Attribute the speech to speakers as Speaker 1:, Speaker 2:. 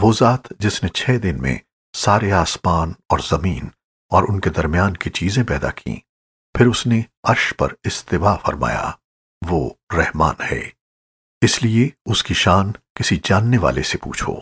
Speaker 1: وہ ذات جس نے چھ دن میں سارے آسمان اور زمین اور ان کے درمیان کی چیزیں پیدا کیں، پھر اس نے عرش پر استوا فرمایا، وہ رحمان ہے۔ اس لیے اس کی شان کسی جاننے والے سے پوچھو۔